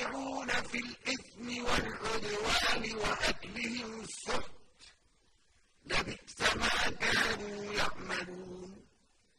يسارعون في الإثم والعدوان وأكلهم السحت